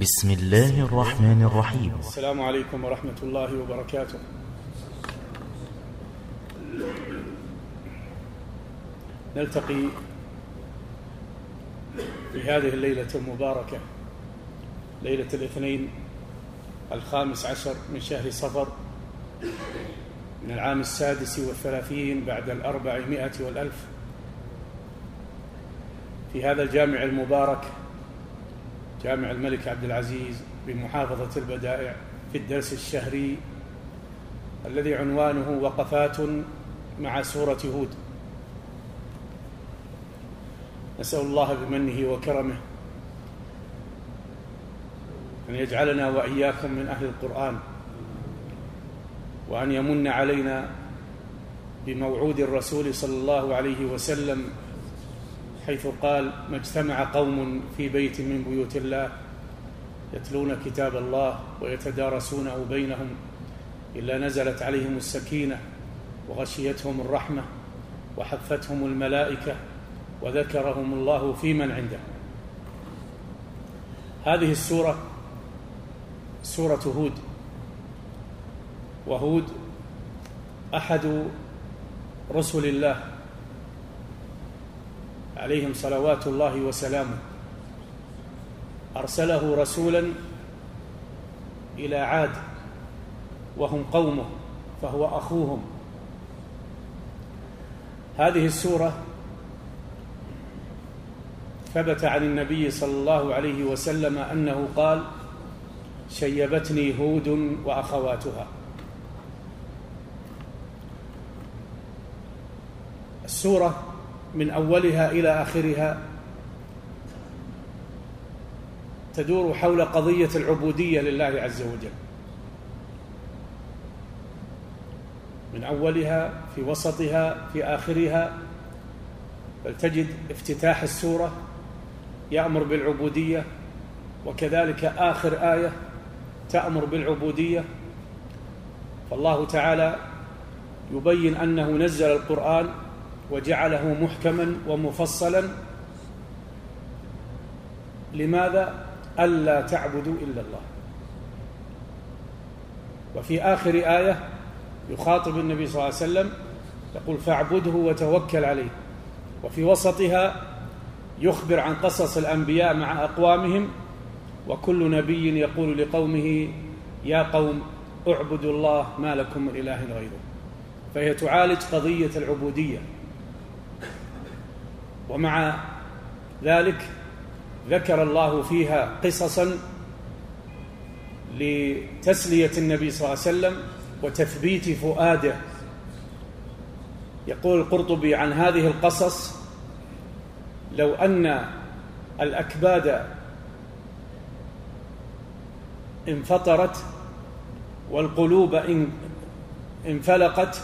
بسم الله الرحمن الرحيم. السلام عليكم ورحمة الله وبركاته. نلتقي في هذه الليلة المباركة ليلة الاثنين الخامس عشر من شهر صفر من العام السادس والثلاثين بعد الأربعمائة والألف. في هذا الجامع المبارك جامع الملك عبد العزيز بمحافظة البدائع في الدرس الشهري الذي عنوانه وقفات مع سورة هود. نسأل الله بمنه وكرمه أن يجعلنا وإياكم من أهل القرآن وأن يمن علينا بموعود الرسول صلى الله عليه وسلم حيث قال ما اجتمع قوم في بيت من بيوت الله يتلون كتاب الله ويتدارسونه بينهم إلا نزلت عليهم السكينة وغشيتهم الرحمة وحفتهم الملائكة وذكرهم الله في من عنده. هذه السورة سورة هود. وهود أحد رسل الله. عليهم صلوات الله وسلامه. أرسله رسولا إلى عاد وهم قومه فهو أخوهم. هذه السورة ثبت عن النبي صلى الله عليه وسلم أنه قال شيبتني هود وأخواتها. السورة من أولها إلى آخرها تدور حول قضية العبودية لله عز وجل. من أولها في وسطها في آخرها بل تجد افتتاح السورة يأمر بالعبودية وكذلك آخر آية تأمر بالعبودية. فالله تعالى يبين أنه نزل القرآن وجعله محكما ومفصلا. لماذا؟ ألا تعبدوا إلا الله. وفي آخر آية يخاطب النبي صلى الله عليه وسلم يقول فاعبده وتوكل عليه. وفي وسطها يخبر عن قصص الأنبياء مع أقوامهم وكل نبي يقول لقومه يا قوم اعبدوا الله ما لكم من إله غيره. فهي تعالج قضية العبودية. ومع ذلك ذكر الله فيها قصصا لتسلية النبي صلى الله عليه وسلم وتثبيت فؤاده. يقول القرطبي عن هذه القصص لو أن الأكباد انفطرت والقلوب انفلقت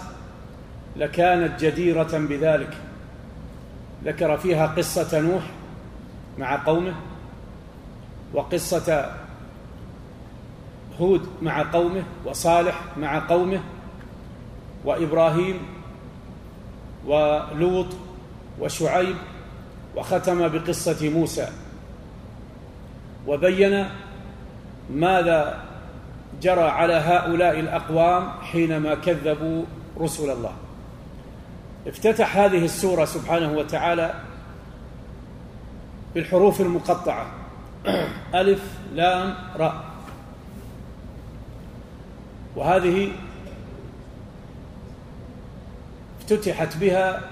لكانت جديرة بذلك. ذكر فيها قصة نوح مع قومه وقصة هود مع قومه وصالح مع قومه وإبراهيم ولوط وشعيب وختم بقصة موسى. وبين ماذا جرى على هؤلاء الأقوام حينما كذبوا رسل الله. افتتح هذه السورة سبحانه وتعالى بالحروف المقطعة. ألف لام راء. وهذه افتتحت بها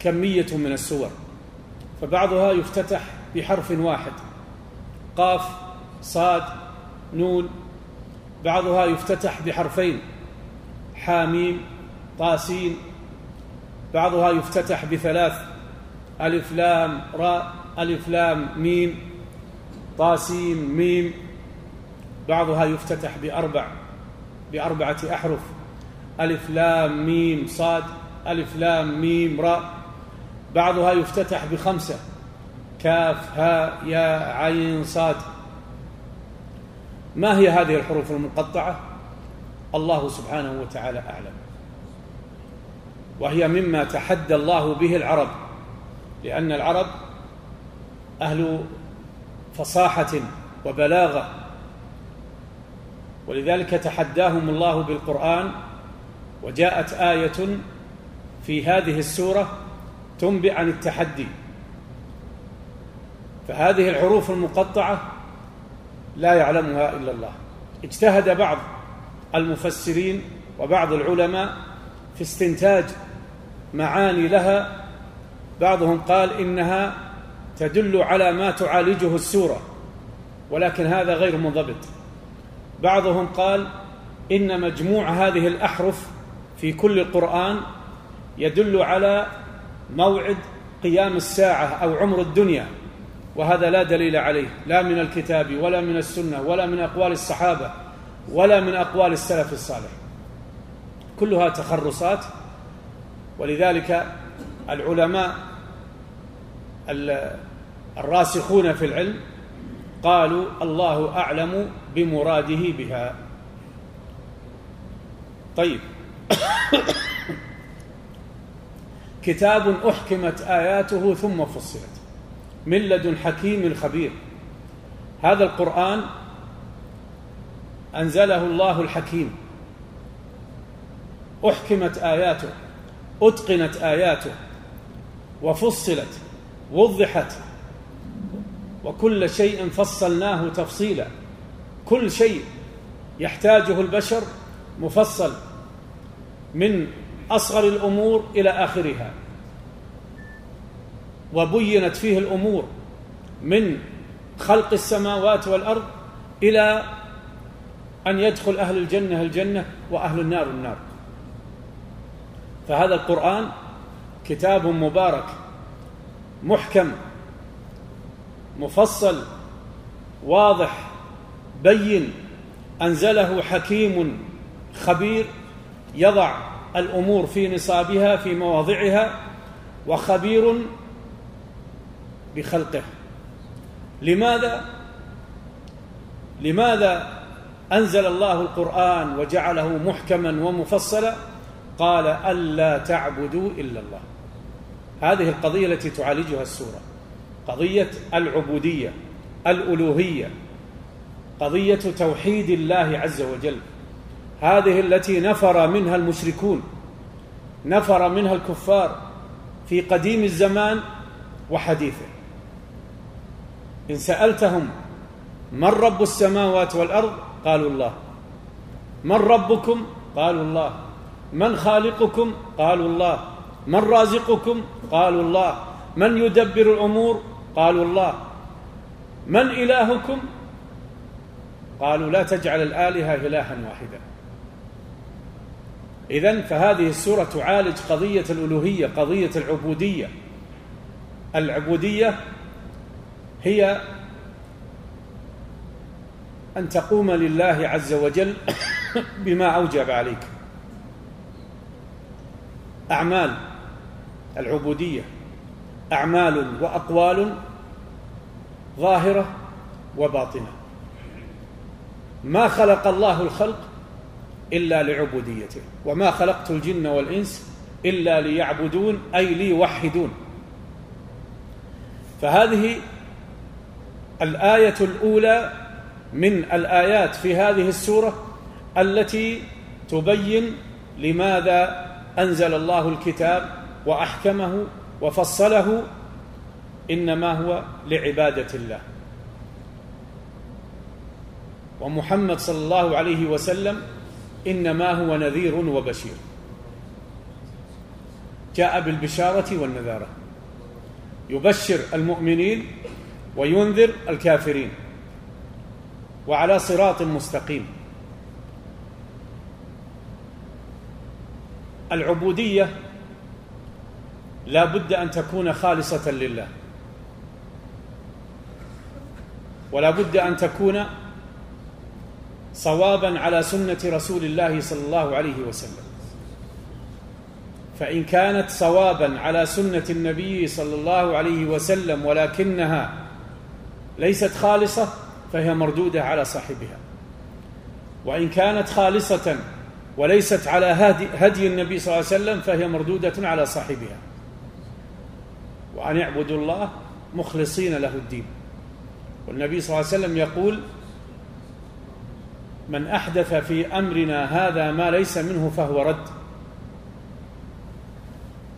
كمية من السور. فبعضها يفتتح بحرف واحد. قاف صاد نون. بعضها يفتتح بحرفين. حاميم طاسين. بعضها يفتتح بثلاث. ألف لام راء ألف لام ميم طاسيم ميم. بعضها يفتتح بأربع بأربعة أحرف. ألف لام ميم صاد. ألف لام ميم راء. بعضها يفتتح بخمسة. كاف هاء يا عين صاد. ما هي هذه الحروف المقطعة؟ الله سبحانه وتعالى أعلم. وهي مما تحدى الله به العرب لأن العرب أهل فصاحة وبلاغة. ولذلك تحداهم الله بالقرآن وجاءت آية في هذه السورة تنبئ عن التحدي. فهذه الحروف المقطعة لا يعلمها إلا الله. اجتهد بعض المفسرين وبعض العلماء في استنتاج معاني لها بعضهم قال إنها تدل على ما تعالجه السورة ولكن هذا غير منضبط. بعضهم قال إن مجموع هذه الأحرف في كل القرآن يدل على موعد قيام الساعة أو عمر الدنيا وهذا لا دليل عليه لا من الكتاب ولا من السنة ولا من أقوال الصحابة ولا من أقوال السلف الصالح. كلها تخرصات ولذلك العلماء الراسخون في العلم قالوا الله أعلم بمراده بها. طيب. كتاب أحكمت آياته ثم فصلت. من لدن حكيم خبير هذا القرآن أنزله الله الحكيم. أحكمت آياته. أتقنت آياته وفصلت وضحت وكل شيء فصلناه تفصيلا. كل شيء يحتاجه البشر مفصل من أصغر الأمور إلى آخرها. وبينت فيه الأمور من خلق السماوات والأرض إلى أن يدخل أهل الجنة الجنة وأهل النار النار. فهذا القرآن كتاب مبارك محكم مفصل واضح بين أنزله حكيم خبير يضع الأمور في نصابها في مواضعها وخبير بخلقه. لماذا؟ لماذا أنزل الله القرآن وجعله محكما ومفصلا؟ قال ألا تعبدوا إلا الله. هذه القضية التي تعالجها السورة. قضية العبودية الألوهية قضية توحيد الله عز وجل. هذه التي نفر منها المشركون نفر منها الكفار في قديم الزمان وحديثه. إن سألتهم من رب السماوات والأرض؟ قالوا الله. من ربكم؟ قالوا الله. من خالقكم؟ قالوا الله. من رازقكم؟ قالوا الله. من يدبر الأمور؟ قالوا الله. من إلهكم؟ قالوا لا تجعل الآلهة إلها واحدا. إذن فهذه السورة تعالج قضية الألوهية قضية العبودية. العبودية هي أن تقوم لله عز وجل بما أوجب عليك. أعمال العبودية أعمال وأقوال ظاهرة وباطنة. ما خلق الله الخلق إلا لعبوديته وما خلقت الجن والإنس إلا ليعبدون أي ليوحدون. فهذه الآية الأولى من الآيات في هذه السورة التي تبين لماذا أنزل الله الكتاب وأحكمه وفصله إنما هو لعبادة الله. ومحمد صلى الله عليه وسلم إنما هو نذير وبشير. جاء بالبشارة والنذارة. يبشر المؤمنين وينذر الكافرين. وعلى صراط مستقيم. العبودية لا بد أن تكون خالصة لله. ولا بد أن تكون صوابا على سنة رسول الله صلى الله عليه وسلم. فإن كانت صوابا على سنة النبي صلى الله عليه وسلم ولكنها ليست خالصة فهي مردودة على صاحبها. وإن كانت خالصة وليست على هدي, هدي النبي صلى الله عليه وسلم فهي مردودة على صاحبها. وأن اعبدوا الله مخلصين له الدين. والنبي صلى الله عليه وسلم يقول من أحدث في أمرنا هذا ما ليس منه فهو رد.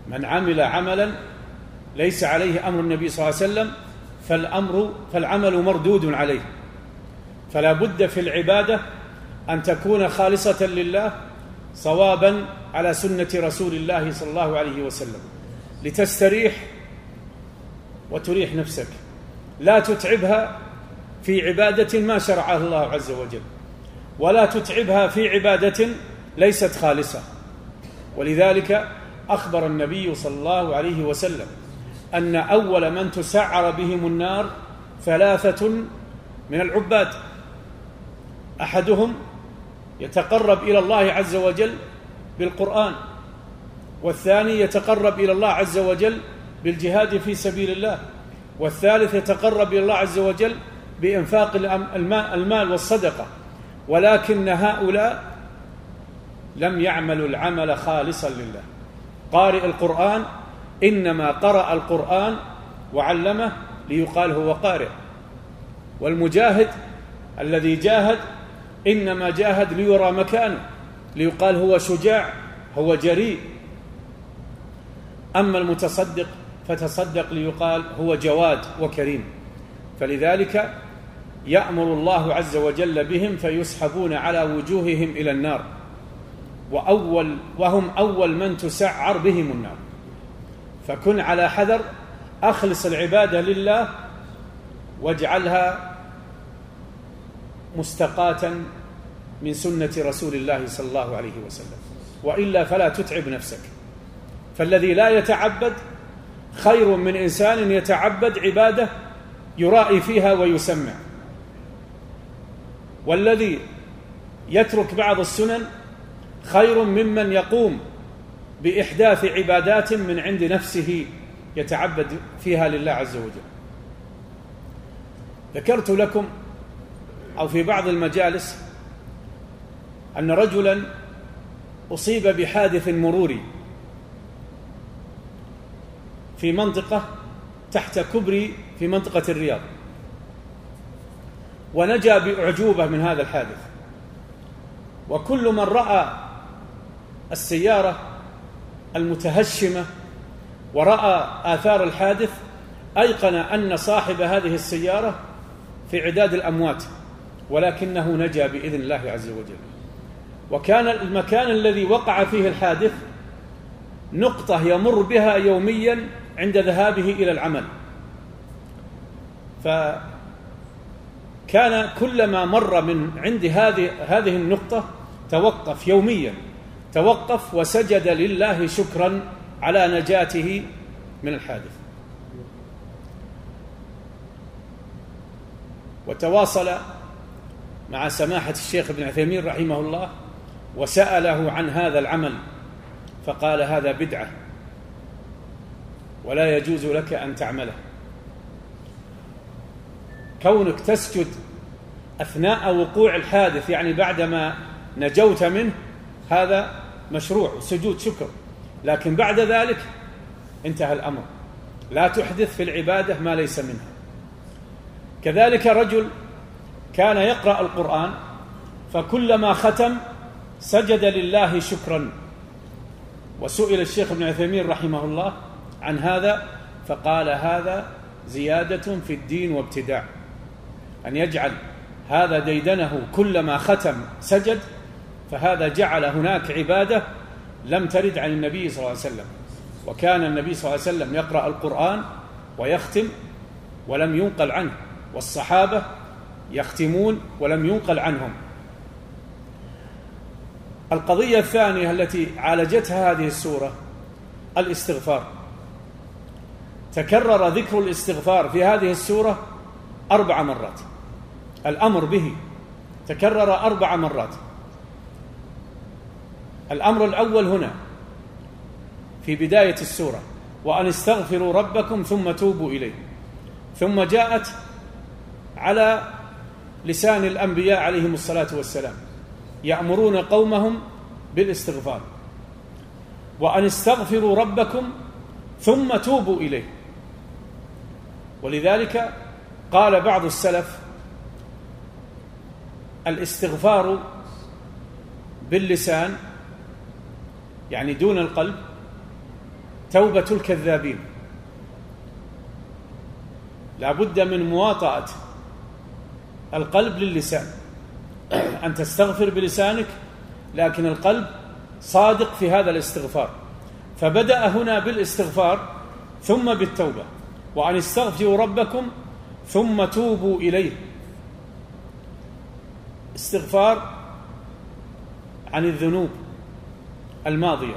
من عمل عملا ليس عليه أمر النبي صلى الله عليه وسلم فالأمر فالعمل مردود عليه. فلا بد في العبادة أن تكون خالصة لله صوابا على سنة رسول الله صلى الله عليه وسلم. لتستريح وتريح نفسك. لا تتعبها في عبادة ما شرعها الله عز وجل. ولا تتعبها في عبادة ليست خالصة. ولذلك أخبر النبي صلى الله عليه وسلم أن أول من تسعر بهم النار ثلاثة من العباد. أحدهم يتقرب إلى الله عز وجل بالقرآن والثاني يتقرب إلى الله عز وجل بالجهاد في سبيل الله والثالث يتقرب إلى الله عز وجل بإنفاق المال والصدقة. ولكن هؤلاء لم يعملوا العمل خالصا لله. قارئ القرآن إنما قرأ القرآن وعلمه ليقال هو قارئ. والمجاهد الذي جاهد إنما جاهد ليرى مكانه ليقال هو شجاع هو جريء. أما المتصدق فتصدق ليقال هو جواد وكريم. فلذلك يأمر الله عز وجل بهم فيسحبون على وجوههم إلى النار. وأول وهم أول من تسعر بهم النار. فكن على حذر أخلص العبادة لله واجعلها مستقاة من سنة رسول الله صلى الله عليه وسلم. وإلا فلا تتعب نفسك. فالذي لا يتعبد خير من إنسان يتعبد عبادة يرائي فيها ويسمع. والذي يترك بعض السنن خير ممن يقوم بإحداث عبادات من عند نفسه يتعبد فيها لله عز وجل. ذكرت لكم أو في بعض المجالس أن رجلا أصيب بحادث مروري في منطقة تحت كبري في منطقة الرياض. ونجا بأعجوبة من هذا الحادث. وكل من رأى السيارة المتهشمة ورأى آثار الحادث أيقن أن صاحب هذه السيارة في عداد الأموات. ولكنه نجا بإذن الله عز وجل. وكان المكان الذي وقع فيه الحادث نقطة يمر بها يوميا عند ذهابه إلى العمل. فكان كلما مر من عند هذه هذه النقطة توقف يوميا توقف وسجد لله شكرا على نجاته من الحادث. وتواصل مع سماحة الشيخ ابن عثيمين رحمه الله وسأله عن هذا العمل فقال هذا بدعة ولا يجوز لك أن تعمله. كونك تسجد أثناء وقوع الحادث يعني بعدما نجوت منه هذا مشروع سجود شكر. لكن بعد ذلك انتهى الأمر. لا تحدث في العبادة ما ليس منها. كذلك رجل كان يقرأ القرآن فكلما ختم سجد لله شكرا. وسئل الشيخ ابن عثيمين رحمه الله عن هذا فقال هذا زيادة في الدين وابتداع. أن يجعل هذا ديدنه كلما ختم سجد فهذا جعل هناك عبادة لم ترد عن النبي صلى الله عليه وسلم. وكان النبي صلى الله عليه وسلم يقرأ القرآن ويختم ولم ينقل عنه. والصحابة يختمون ولم ينقل عنهم. القضية الثانية التي عالجتها هذه السورة الاستغفار. تكرر ذكر الاستغفار في هذه السورة أربع مرات. الأمر به تكرر أربع مرات. الأمر الأول هنا في بداية السورة وأن استغفروا ربكم ثم توبوا إليه. ثم جاءت على لسان الأنبياء عليهم الصلاة والسلام. يأمرون قومهم بالاستغفار. وأن استغفروا ربكم ثم توبوا إليه. ولذلك قال بعض السلف الاستغفار باللسان يعني دون القلب توبة الكذابين. لا بد من مواطأة القلب للسان. أن تستغفر بلسانك لكن القلب صادق في هذا الاستغفار. فبدأ هنا بالاستغفار ثم بالتوبة. وأن استغفروا ربكم ثم توبوا إليه. استغفار عن الذنوب الماضية.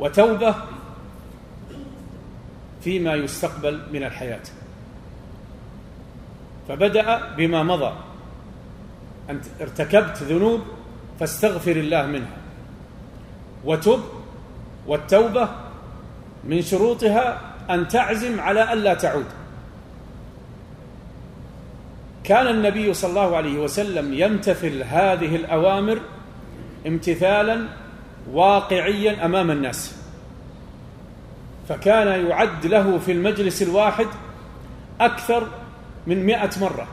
وتوبة فيما يستقبل من الحياة. فبدأ بما مضى. أنت ارتكبت ذنوب فاستغفر الله منها. وتب والتوبة من شروطها أن تعزم على ألا تعود. كان النبي صلى الله عليه وسلم يمتثل هذه الأوامر امتثالا واقعيا أمام الناس. فكان يعد له في المجلس الواحد أكثر من مئة مرة.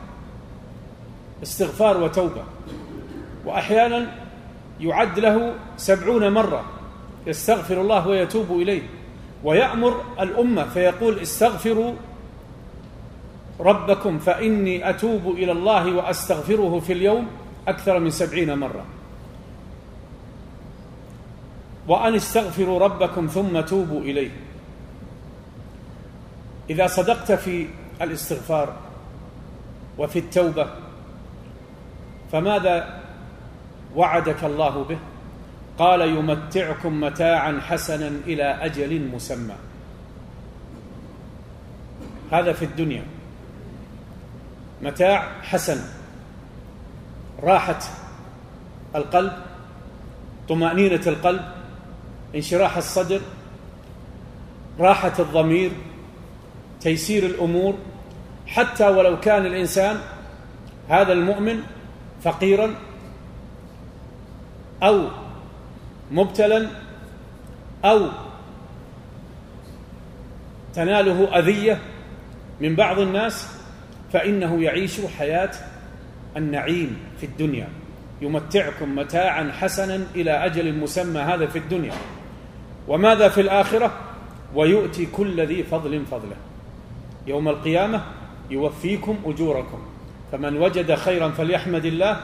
استغفار وتوبة. وأحيانا يعد له سبعون مرة. يستغفر الله ويتوب إليه. ويأمر الأمة فيقول استغفروا ربكم فإني أتوب إلى الله وأستغفره في اليوم أكثر من سبعين مرة. وأن استغفروا ربكم ثم توبوا إليه. إذا صدقت في الاستغفار وفي التوبة. فماذا وعدك الله به؟ قال يمتعكم متاعا حسنا إلى أجل مسمى. هذا في الدنيا. متاع حسن. راحة القلب. طمأنينة القلب. انشراح الصدر. راحة الضمير. تيسير الأمور. حتى ولو كان الإنسان هذا المؤمن فقيرا أو مبتلا أو تناله أذية من بعض الناس فإنه يعيش حياة النعيم في الدنيا. يمتعكم متاعا حسنا إلى أجل مسمى هذا في الدنيا. وماذا في الآخرة؟ ويؤتي كل ذي فضل فضله. يوم القيامة يوفيكم أجوركم. فمن وجد خيرا فليحمد الله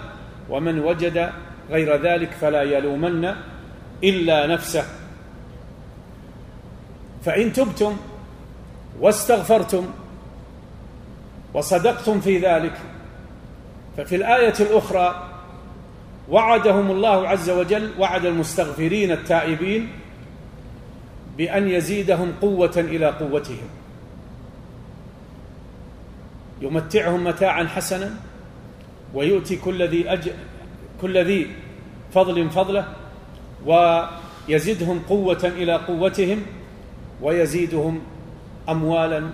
ومن وجد غير ذلك فلا يلومن إلا نفسه. فإن تبتم واستغفرتم وصدقتم في ذلك ففي الآية الأخرى وعدهم الله عز وجل وعد المستغفرين التائبين بأن يزيدهم قوة إلى قوتهم. يمتعهم متاعا حسنا ويؤتي كل ذي أج... كل ذي فضل فضله ويزدهم قوة إلى قوتهم ويزيدهم أموالا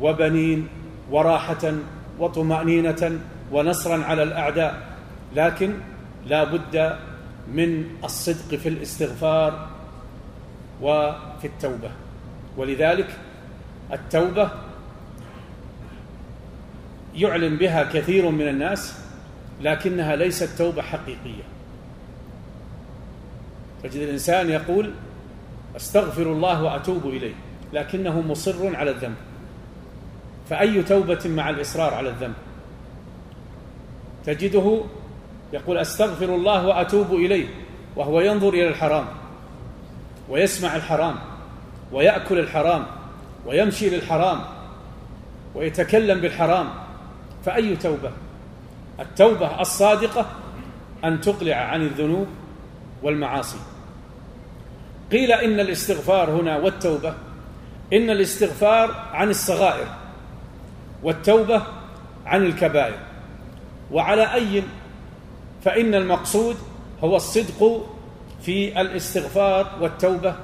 وبنين وراحة وطمأنينة ونصرا على الأعداء. لكن لا بد من الصدق في الاستغفار وفي التوبة. ولذلك التوبة يعلن بها كثير من الناس لكنها ليست توبة حقيقية. تجد الإنسان يقول أستغفر الله وأتوب إليه لكنه مصر على الذنب. فأي توبة مع الإصرار على الذنب؟ تجده يقول أستغفر الله وأتوب إليه وهو ينظر إلى الحرام ويسمع الحرام ويأكل الحرام ويمشي للحرام ويتكلم بالحرام فأي توبة؟ التوبة الصادقة أن تقلع عن الذنوب والمعاصي. قيل إن الاستغفار هنا والتوبة إن الاستغفار عن الصغائر والتوبة عن الكبائر. وعلى أي فإن المقصود هو الصدق في الاستغفار والتوبة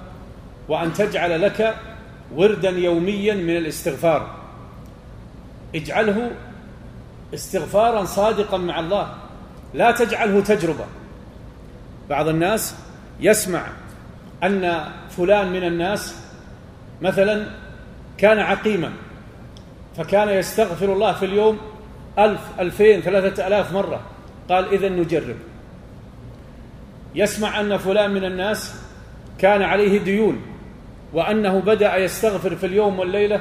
وأن تجعل لك وردا يوميا من الاستغفار. اجعله استغفارا صادقا مع الله. لا تجعله تجربة. بعض الناس يسمع أن فلان من الناس مثلا كان عقيما فكان يستغفر الله في اليوم ألف ألفين ثلاثة ألاف مرة. قال إذا نجرب. يسمع أن فلان من الناس كان عليه ديون وأنه بدأ يستغفر في اليوم والليلة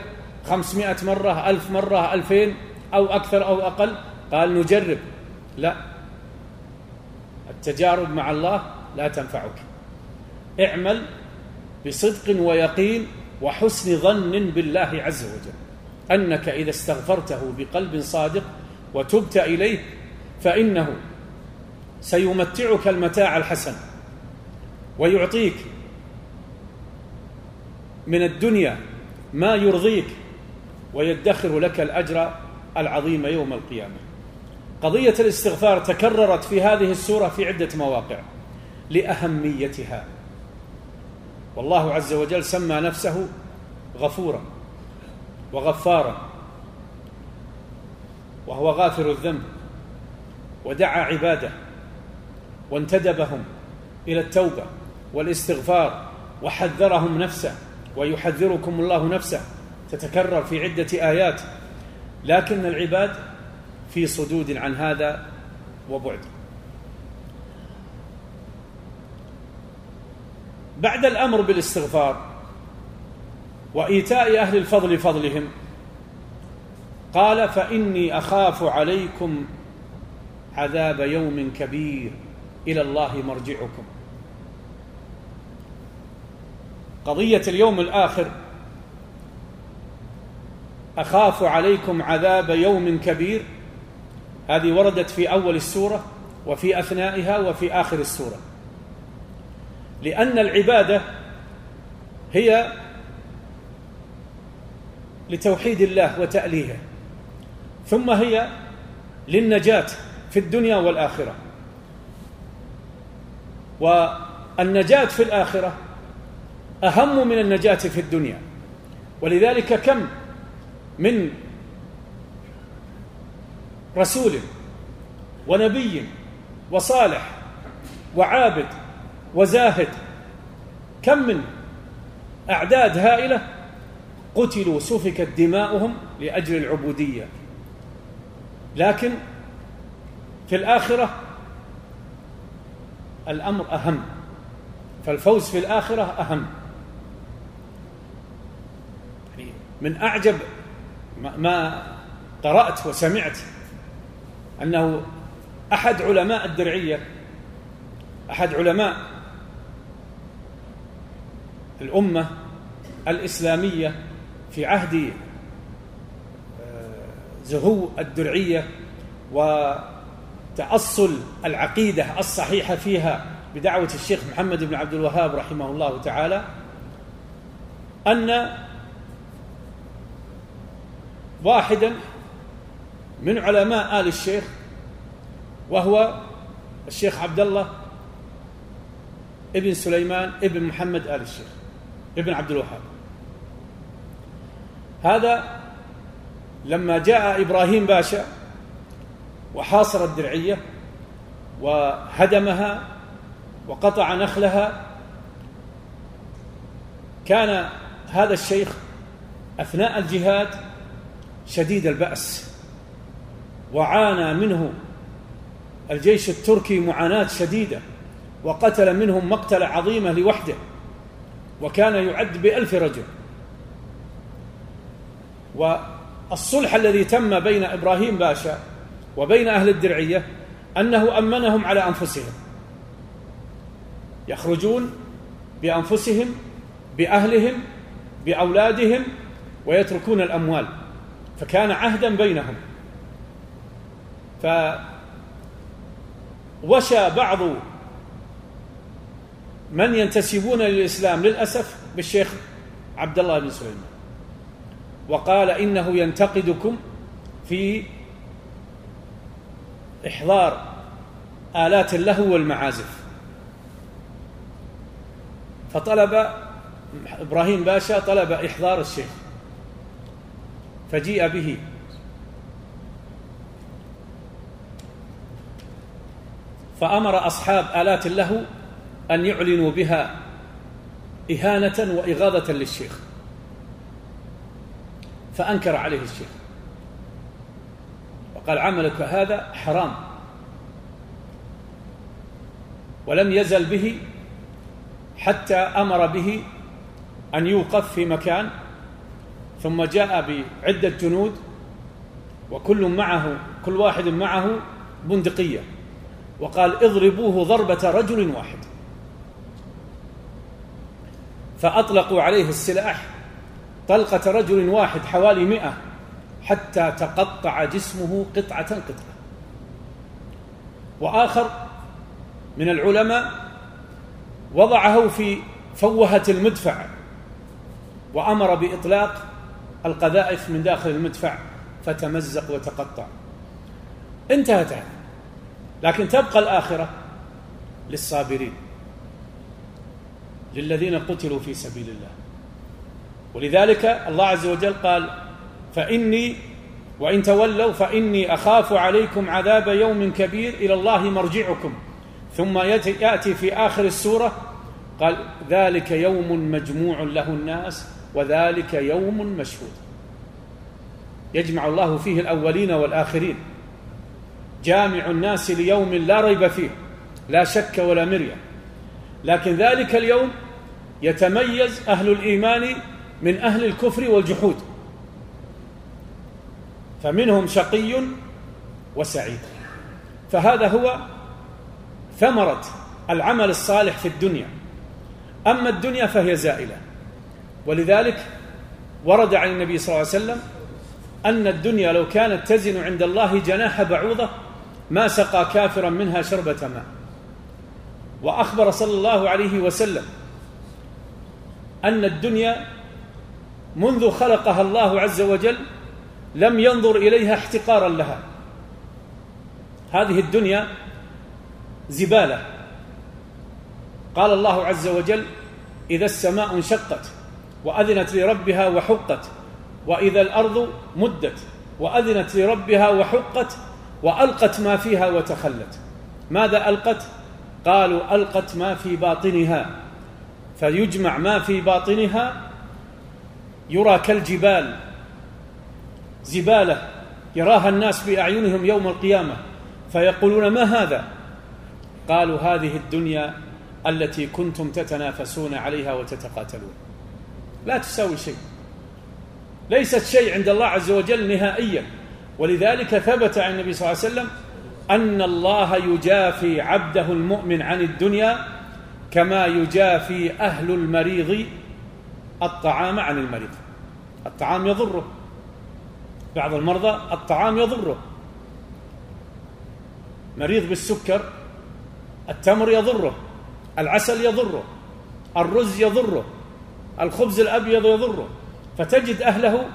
خمسمائة مرة ألف مرة ألفين. أو أكثر أو أقل؟ قال نجرب. لا. التجارب مع الله لا تنفعك. اعمل بصدق ويقين وحسن ظن بالله عز وجل. أنك إذا استغفرته بقلب صادق وتبت إليه فإنه سيمتعك المتاع الحسن ويعطيك من الدنيا ما يرضيك ويدخر لك الأجر العظيم يوم القيامة. قضية الاستغفار تكررت في هذه السورة في عدة مواقع لأهميتها. والله عز وجل سمى نفسه غفورا وغفارا وهو غافر الذنب ودعا عباده وانتدبهم إلى التوبة والاستغفار وحذرهم نفسه ويحذركم الله نفسه. تتكرر في عدة آيات لكن العباد في صدود عن هذا وبعد. بعد الأمر بالاستغفار وإيتاء أهل الفضل فضلهم قال فإني أخاف عليكم عذاب يوم كبير إلى الله مرجعكم. قضية اليوم الآخر أخاف عليكم عذاب يوم كبير. هذه وردت في أول السورة وفي أثنائها وفي آخر السورة. لأن العبادة هي لتوحيد الله وتأليهه. ثم هي للنجاة في الدنيا والآخرة. والنجاة في الآخرة أهم من النجاة في الدنيا. ولذلك كم من رسول ونبي وصالح وعابد وزاهد كم من أعداد هائلة قتلوا سفكت دماؤهم لأجل العبودية. لكن في الآخرة الأمر أهم فالفوز في الآخرة أهم. يعني من أعجب ما قرأت وسمعت أنه أحد علماء الدرعية أحد علماء الأمة الإسلامية في عهد آه، زهو الدرعية وتأصل العقيدة الصحيحة فيها بدعوة الشيخ محمد بن عبد الوهاب رحمه الله تعالى أن واحدا من علماء آل الشيخ وهو الشيخ عبد الله ابن سليمان ابن محمد آل الشيخ ابن عبد الوهاب. هذا لما جاء إبراهيم باشا وحاصر الدرعية وهدمها وقطع نخلها كان هذا الشيخ أثناء الجهاد شديد البأس وعانى منه الجيش التركي معاناة شديدة وقتل منهم مقتله عظيمه لوحده وكان يعد بألف رجل. والصلح الذي تم بين إبراهيم باشا وبين أهل الدرعية أنه أمنهم على أنفسهم. يخرجون بأنفسهم بأهلهم بأولادهم ويتركون الأموال. فكان عهدا بينهم. فوشى بعض من ينتسبون للإسلام للأسف بالشيخ عبد الله بن سليمان. وقال إنه ينتقدكم في إحضار آلات اللهو والمعازف. فطلب إبراهيم باشا طلب إحضار الشيخ. فجيء به. فأمر أصحاب آلات اللهو أن يعلنوا بها إهانة وإغاظة للشيخ. فأنكر عليه الشيخ. وقال عملك هذا حرام. ولم يزل به حتى أمر به أن يوقف في مكان ثم جاء بعدة جنود وكل معه كل واحد معه بندقية وقال اضربوه ضربة رجل واحد. فأطلقوا عليه السلاح طلقة رجل واحد حوالي مئة حتى تقطع جسمه قطعة قطعة. وآخر من العلماء وضعه في فوهة المدفع وأمر بإطلاق القذائف من داخل المدفع فتمزق وتقطع. انتهت عنه لكن تبقى الآخرة للصابرين للذين قتلوا في سبيل الله. ولذلك الله عز وجل قال فإني وإن تولوا فإني أخاف عليكم عذاب يوم كبير إلى الله مرجعكم. ثم يأتي في آخر السورة قال ذلك يوم مجموع له الناس وذلك يوم مشهود. يجمع الله فيه الأولين والآخرين. جامع الناس ليوم لا ريب فيه. لا شك ولا مرية. لكن ذلك اليوم يتميز أهل الإيمان من أهل الكفر والجحود. فمنهم شقي وسعيد. فهذا هو ثمرة العمل الصالح في الدنيا. أما الدنيا فهي زائلة. ولذلك ورد عن النبي صلى الله عليه وسلم أن الدنيا لو كانت تزن عند الله جناح بعوضة ما سقى كافرا منها شربة ماء. وأخبر صلى الله عليه وسلم أن الدنيا منذ خلقها الله عز وجل لم ينظر إليها احتقارا لها. هذه الدنيا زبالة. قال الله عز وجل إذا السماء انشقت وأذنت لربها وحقت وإذا الأرض مدت وأذنت لربها وحقت وألقت ما فيها وتخلت. ماذا ألقت؟ قالوا ألقت ما في باطنها. فيجمع ما في باطنها يرى كالجبال زبالة يراها الناس بأعينهم يوم القيامة. فيقولون ما هذا؟ قالوا هذه الدنيا التي كنتم تتنافسون عليها وتتقاتلون. لا تساوي شيء. ليست شيء عند الله عز وجل نهائيا. ولذلك ثبت عن النبي صلى الله عليه وسلم أن الله يجافي عبده المؤمن عن الدنيا كما يجافي أهل المريض الطعام عن المريض. الطعام يضره. بعض المرضى الطعام يضره. مريض بالسكر التمر يضره. العسل يضره. الرز يضره. الخبز الأبيض يضره فتجد أهله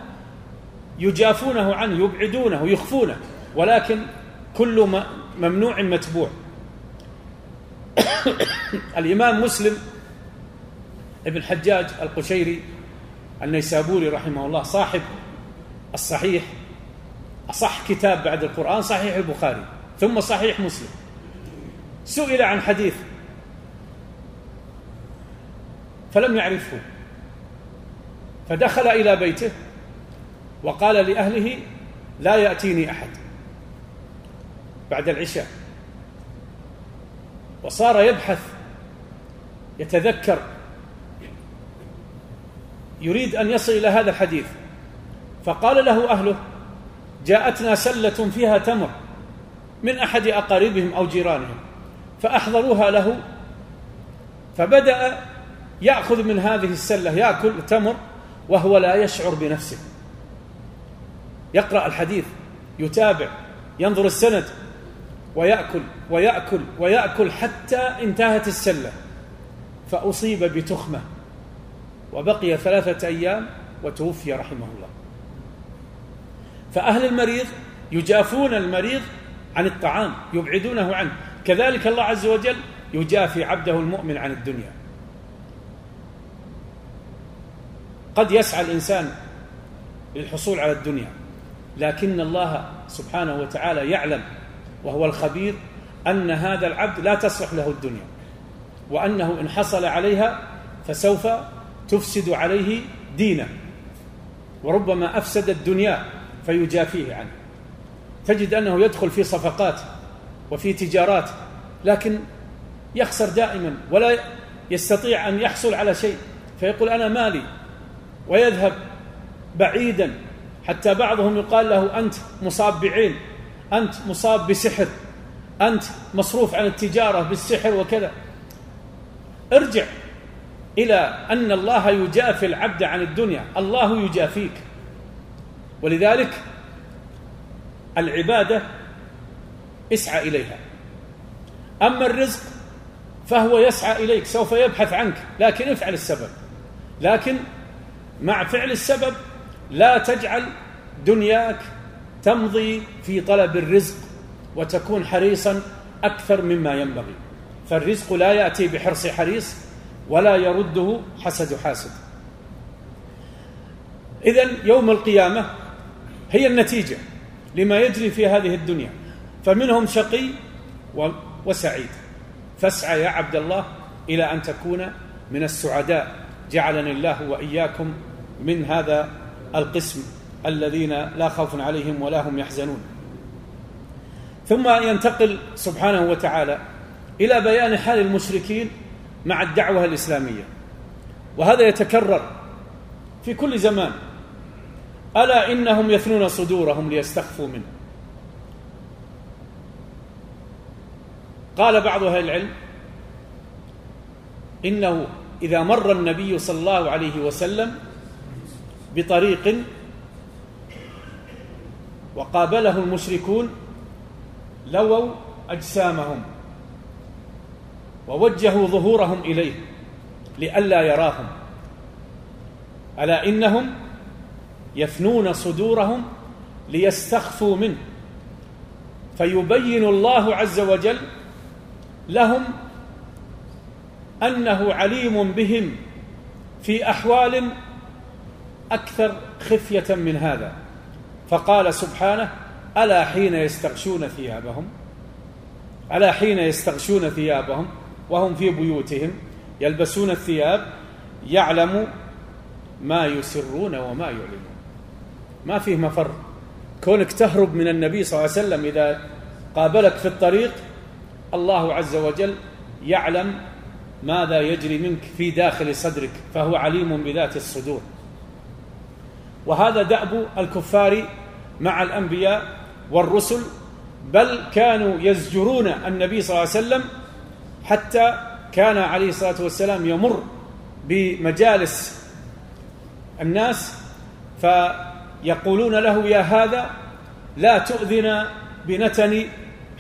يجافونه عنه يبعدونه يخفونه ولكن كل ممنوع متبوع. الإمام مسلم ابن حجاج القشيري النيسابوري رحمه الله صاحب الصحيح أصح كتاب بعد القرآن صحيح البخاري ثم صحيح مسلم. سئل عن حديث فلم يعرفه. فدخل إلى بيته وقال لأهله لا يأتيني أحد بعد العشاء. وصار يبحث يتذكر يريد أن يصل إلى هذا الحديث. فقال له أهله جاءتنا سلة فيها تمر من أحد أقاربهم أو جيرانهم فأحضروها له فبدأ يأخذ من هذه السلة يأكل تمر وهو لا يشعر بنفسه. يقرأ الحديث يتابع ينظر السند ويأكل ويأكل ويأكل حتى انتهت السلة. فأصيب بتخمة. وبقي ثلاثة أيام وتوفي رحمه الله. فأهل المريض يجافون المريض عن الطعام يبعدونه عنه. كذلك الله عز وجل يجافي عبده المؤمن عن الدنيا. قد يسعى الإنسان للحصول على الدنيا لكن الله سبحانه وتعالى يعلم وهو الخبير أن هذا العبد لا تصلح له الدنيا وأنه إن حصل عليها فسوف تفسد عليه دينه وربما أفسد الدنيا فيجافيه عنه. تجد أنه يدخل في صفقات وفي تجارات لكن يخسر دائما ولا يستطيع أن يحصل على شيء فيقول أنا مالي ويذهب بعيدا. حتى بعضهم يقال له أنت مصاب بعين أنت مصاب بسحر أنت مصروف عن التجارة بالسحر وكذا. ارجع إلى أن الله يجافي العبد عن الدنيا. الله يجافيك. ولذلك العبادة اسعى إليها. أما الرزق فهو يسعى إليك سوف يبحث عنك لكن افعل السبب. لكن مع فعل السبب لا تجعل دنياك تمضي في طلب الرزق وتكون حريصا أكثر مما ينبغي. فالرزق لا يأتي بحرص حريص ولا يرده حسد حاسد. إذن يوم القيامة هي النتيجة لما يجري في هذه الدنيا. فمنهم شقي وسعيد. فاسعى يا عبد الله إلى أن تكون من السعداء. جعلني الله وإياكم من هذا القسم الذين لا خوف عليهم ولا هم يحزنون. ثم ينتقل سبحانه وتعالى إلى بيان حال المشركين مع الدعوة الإسلامية. وهذا يتكرر في كل زمان. ألا إنهم يثنون صدورهم ليستخفوا منه؟ قال بعض أهل العلم إنه إذا مر النبي صلى الله عليه وسلم بطريق وقابله المشركون لووا أجسامهم ووجهوا ظهورهم إليه لئلا يراهم. ألا إنهم يفنون صدورهم ليستخفوا منه. فيبين الله عز وجل لهم أنه عليم بهم في أحوال أكثر خفية من هذا. فقال سبحانه ألا حين يستغشون ثيابهم؟ ألا حين يستغشون ثيابهم وهم في بيوتهم يلبسون الثياب يعلم ما يسرون وما يعلنون؟ ما فيه مفر. كونك تهرب من النبي صلى الله عليه وسلم إذا قابلك في الطريق الله عز وجل يعلم ماذا يجري منك في داخل صدرك فهو عليم بذات الصدور. وهذا دأب الكفار مع الأنبياء والرسل بل كانوا يزجرون النبي صلى الله عليه وسلم حتى كان عليه الصلاة والسلام يمر بمجالس الناس فيقولون له يا هذا لا تؤذنا بنتن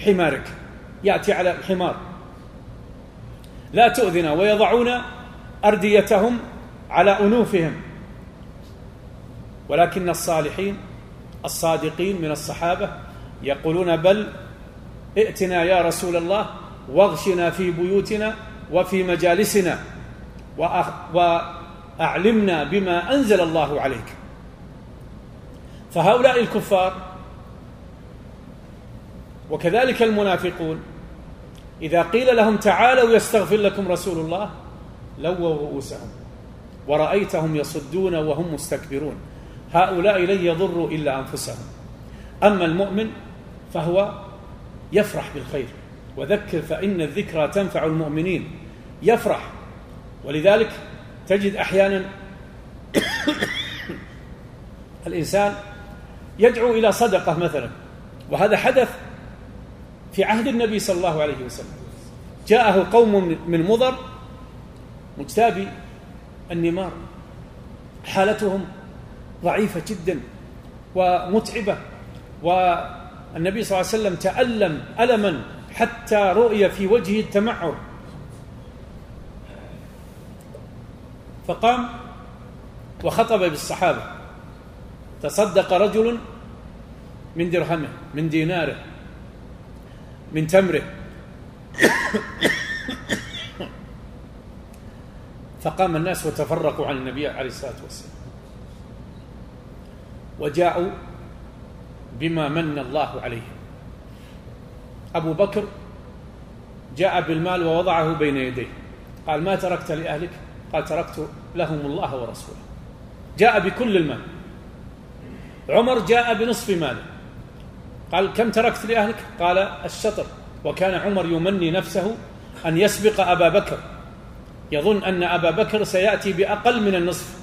حمارك. يأتي على الحمار. لا تؤذنا ويضعون أرديتهم على أنوفهم. ولكن الصالحين الصادقين من الصحابة يقولون بل ائتنا يا رسول الله واغشنا في بيوتنا وفي مجالسنا وأعلمنا بما أنزل الله عليك. فهؤلاء الكفار وكذلك المنافقون إذا قيل لهم تعالوا يستغفر لكم رسول الله لووا رؤوسهم ورأيتهم يصدون وهم مستكبرون. هؤلاء لن يضروا إلا أنفسهم. أما المؤمن فهو يفرح بالخير. وذكر فإن الذكرى تنفع المؤمنين. يفرح. ولذلك تجد أحيانا الإنسان يدعو إلى صدقة مثلا. وهذا حدث في عهد النبي صلى الله عليه وسلم. جاءه قوم من مضر مجتابي النمار. حالتهم ضعيفة جدا ومتعبة والنبي صلى الله عليه وسلم تألم ألما حتى رؤي في وجهه التمعر. فقام وخطب بالصحابة. تصدق رجل من درهمه من ديناره. من تمره. فقام الناس وتفرقوا عن النبي عليه الصلاة والسلام. وجاءوا بما من الله عليهم أبو بكر جاء بالمال ووضعه بين يديه. قال ما تركت لأهلك؟ قال تركت لهم الله ورسوله. جاء بكل المال. عمر جاء بنصف ماله. قال كم تركت لأهلك؟ قال الشطر. وكان عمر يمني نفسه أن يسبق أبا بكر. يظن أن أبا بكر سيأتي بأقل من النصف.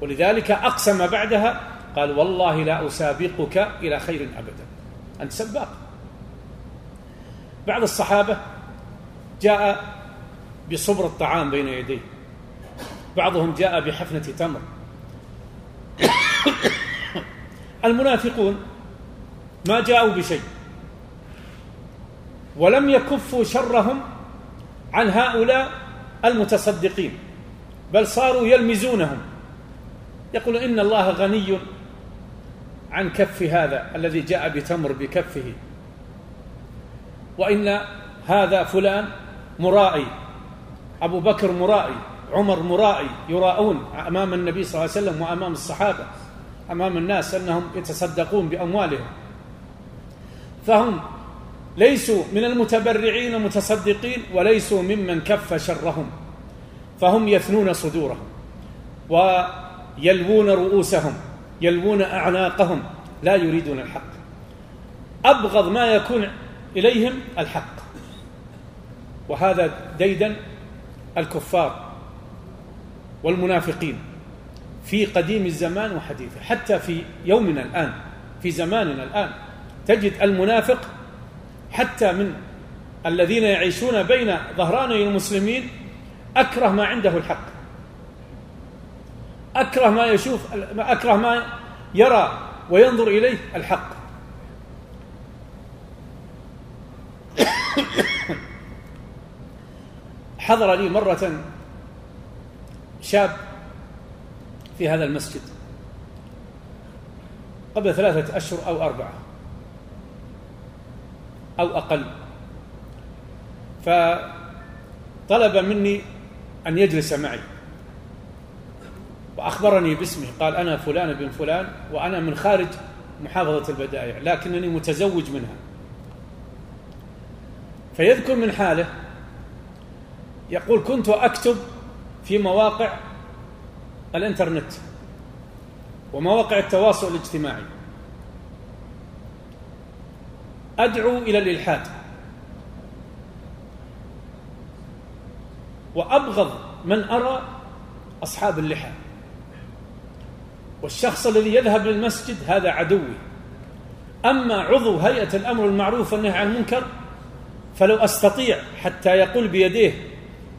ولذلك أقسم بعدها قال والله لا أسابقك إلى خير أبدا. أنت سباق. بعض الصحابة جاء بصبر الطعام بين يديه. بعضهم جاء بحفنة تمر. المنافقون ما جاءوا بشيء. ولم يكفوا شرهم عن هؤلاء المتصدقين بل صاروا يلمزونهم. يقول إن الله غني عن كف هذا الذي جاء بتمر بكفه. وإن هذا فلان مرائي أبو بكر مرائي عمر مرائي يراؤون أمام النبي صلى الله عليه وسلم وأمام الصحابة أمام الناس أنهم يتصدقون بأموالهم. فهم ليسوا من المتبرعين المتصدقين وليسوا ممن كف شرهم فهم يثنون صدورهم ويلوون رؤوسهم يلوون أعناقهم لا يريدون الحق. أبغض ما يكون إليهم الحق. وهذا ديدا الكفار والمنافقين في قديم الزمان وحديثه حتى في يومنا الآن في زماننا الآن. تجد المنافق حتى من الذين يعيشون بين ظهراني المسلمين أكره ما عنده الحق. أكره ما يشوف أكره ما يرى وينظر إليه الحق. حضر لي مرة شاب في هذا المسجد. قبل ثلاثة أشهر أو أربعة. أو أقل. فطلب مني أن يجلس معي. وأخبرني باسمه قال أنا فلان بن فلان وأنا من خارج محافظة البدائع لكنني متزوج منها. فيذكر من حاله يقول كنت أكتب في مواقع الإنترنت ومواقع التواصل الاجتماعي. أدعو إلى الإلحاد. وأبغض من أرى أصحاب اللحى. والشخص الذي يذهب للمسجد هذا عدوي. أما عضو هيئة الأمر المعروف والنهي عن المنكر فلو أستطيع حتى يقول بيديه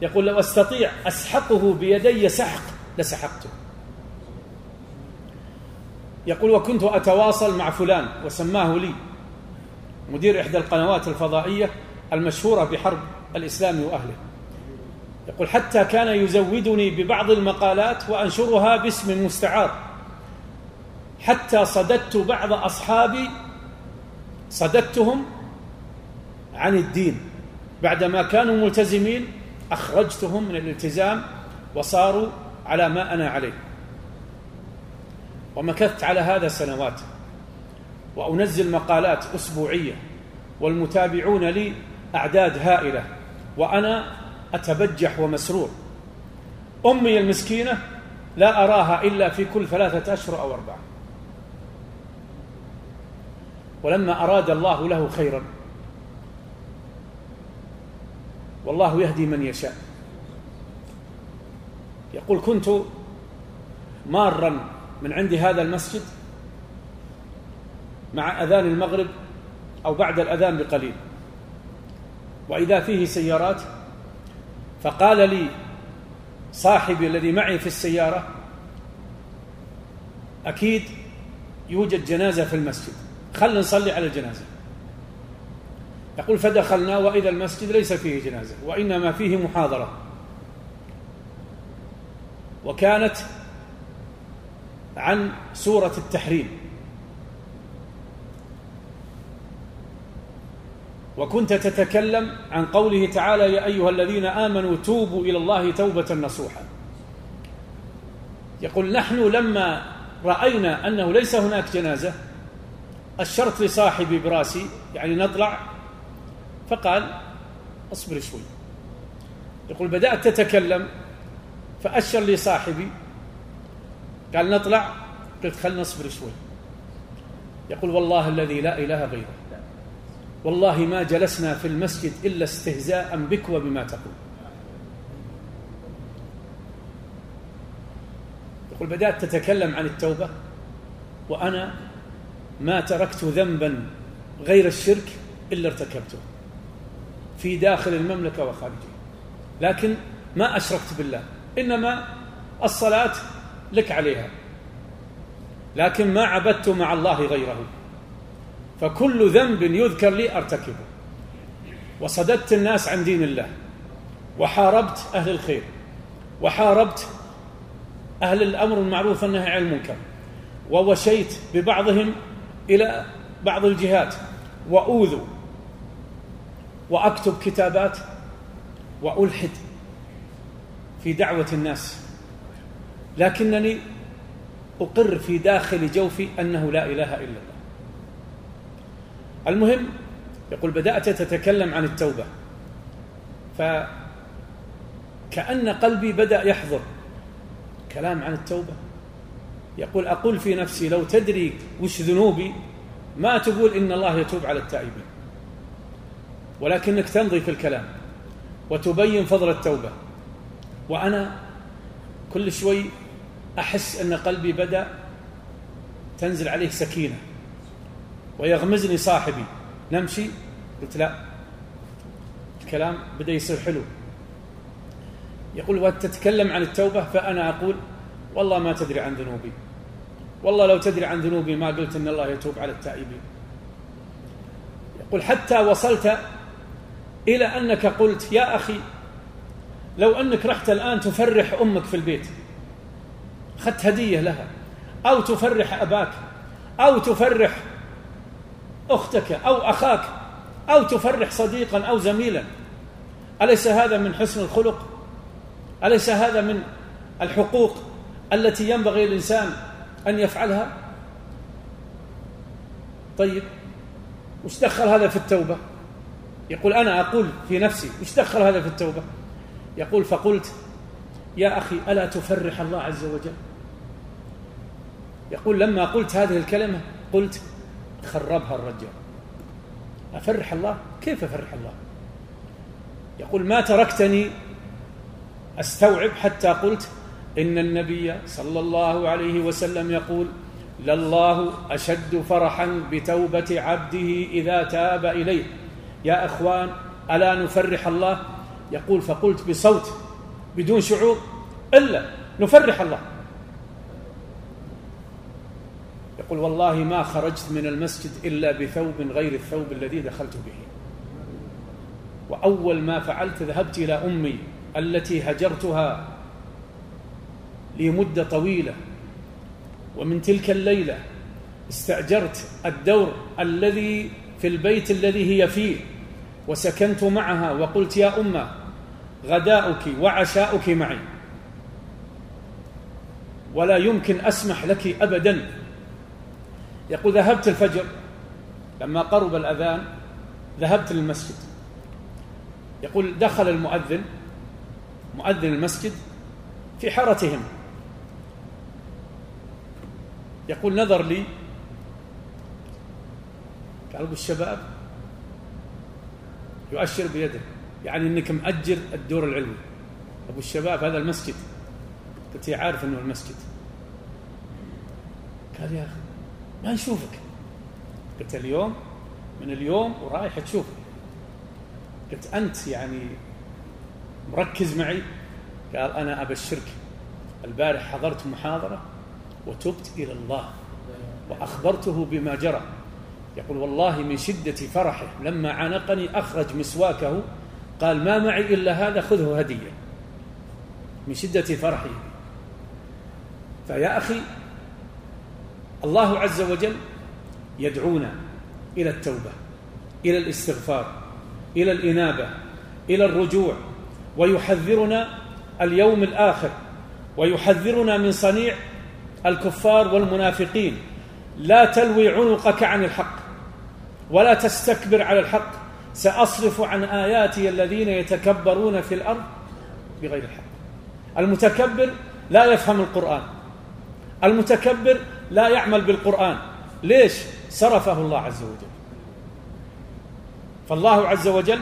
يقول لو أستطيع أسحقه بيدي سحق لسحقته. يقول وكنت أتواصل مع فلان وسماه لي. مدير إحدى القنوات الفضائية المشهورة بحرب الإسلام وأهله. يقول حتى كان يزودني ببعض المقالات وأنشرها باسم مستعار. حتى صددت بعض أصحابي صددتهم عن الدين. بعدما كانوا ملتزمين أخرجتهم من الالتزام وصاروا على ما أنا عليه. ومكثت على هذا سنوات. وأنزل مقالات أسبوعية والمتابعون لي أعداد هائلة وأنا أتبجح ومسرور. أمي المسكينة لا أراها إلا في كل ثلاثة أشهر أو أربعة. ولما أراد الله له خيرا والله يهدي من يشاء. يقول كنت مارا من عند هذا المسجد مع أذان المغرب أو بعد الأذان بقليل. وإذا فيه سيارات فقال لي صاحبي الذي معي في السيارة أكيد يوجد جنازة في المسجد. خلنا نصلي على الجنازة. يقول فدخلنا وإذا المسجد ليس فيه جنازة وإنما فيه محاضرة. وكانت عن سورة التحريم. وكنت تتكلم عن قوله تعالى يا أيها الذين آمنوا توبوا إلى الله توبة نصوحا. يقول نحن لما رأينا أنه ليس هناك جنازة أشرت لصاحبي براسي يعني نطلع فقال اصبر شوي. يقول بدأت تتكلم فأشر لي صاحبي قال نطلع قلت خلنا نصبر شوي. يقول والله الذي لا إله غيره. والله ما جلسنا في المسجد إلا استهزاء بك وبما تقول. يقول بدأت تتكلم عن التوبة وأنا ما تركت ذنبا غير الشرك إلا ارتكبته في داخل المملكة وخارجها. لكن ما أشركت بالله إنما الصلاة لك عليها. لكن ما عبدت مع الله غيره. فكل ذنب يذكر لي أرتكبه. وصددت الناس عن دين الله. وحاربت أهل الخير. وحاربت أهل الأمر المعروف والنهي عن المنكر. ووشيت ببعضهم إلى بعض الجهات. وأوذوا. وأكتب كتابات. وألحد في دعوة الناس. لكنني أقر في داخل جوفي أنه لا إله إلا الله. المهم يقول بدأت تتكلم عن التوبة. فكأن قلبي بدأ يحضر كلام عن التوبة. يقول أقول في نفسي لو تدري وش ذنوبي ما تقول إن الله يتوب على التائبين. ولكنك تمضي في الكلام وتبين فضل التوبة. وأنا كل شوي أحس أن قلبي بدأ تنزل عليه سكينة. ويغمزني صاحبي. نمشي؟ قلت لا. الكلام بدأ يصير حلو. يقول وتتكلم عن التوبة؟ فأنا أقول والله ما تدري عن ذنوبي. والله لو تدري عن ذنوبي ما قلت إن الله يتوب على التائبين. يقول حتى وصلت إلى أنك قلت يا أخي لو أنك رحت الآن تفرح أمك في البيت أخذت هدية لها أو تفرح أباك أو تفرح أختك أو أخاك أو تفرح صديقا أو زميلا. أليس هذا من حسن الخلق؟ أليس هذا من الحقوق التي ينبغي الإنسان أن يفعلها؟ طيب وش دخل هذا في التوبة؟ يقول أنا أقول في نفسي وش دخل هذا في التوبة؟ يقول فقلت يا أخي ألا تفرح الله عز وجل؟ يقول لما قلت هذه الكلمة قلت خربها الرجال أفرح الله؟ كيف أفرح الله؟ يقول ما تركتني أستوعب حتى قلت إن النبي صلى الله عليه وسلم يقول لله أشد فرحا بتوبة عبده إذا تاب إليه. يا أخوان ألا نفرح الله؟ يقول فقلت بصوت بدون شعور إلا نفرح الله. يقول والله ما خرجت من المسجد إلا بثوب غير الثوب الذي دخلت به. وأول ما فعلت ذهبت إلى أمي التي هجرتها لمدة طويلة. ومن تلك الليلة استأجرت الدور الذي في البيت الذي هي فيه. وسكنت معها وقلت يا أمة غداؤك وعشاؤك معي. ولا يمكن أسمح لك أبداً يقول ذهبت الفجر. لما قرب الأذان ذهبت للمسجد. يقول دخل المؤذن مؤذن المسجد في حارتهم. يقول نظر لي. قال أبو الشباب يؤشر بيده. يعني إنك مأجر الدور العلوي. أبو الشباب هذا المسجد. قلت عارف إنه المسجد. قال يا أخي ما نشوفك قلت اليوم من اليوم ورايح تشوفك. قلت أنت يعني مركز معي؟ قال أنا أبشرك. البارح حضرت محاضرة وتبت إلى الله وأخبرته بما جرى. يقول والله من شدة فرحه لما عانقني أخرج مسواكه قال ما معي إلا هذا خذه هدية. من شدة فرحه. فيا أخي الله عز وجل يدعونا إلى التوبة إلى الاستغفار إلى الإنابة إلى الرجوع ويحذرنا اليوم الآخر ويحذرنا من صنيع الكفار والمنافقين. لا تلوي عنقك عن الحق ولا تستكبر على الحق. سأصرف عن آياتي الذين يتكبرون في الأرض بغير الحق. المتكبر لا يفهم القرآن. المتكبر لا يعمل بالقرآن. ليش؟ صرفه الله عز وجل. فالله عز وجل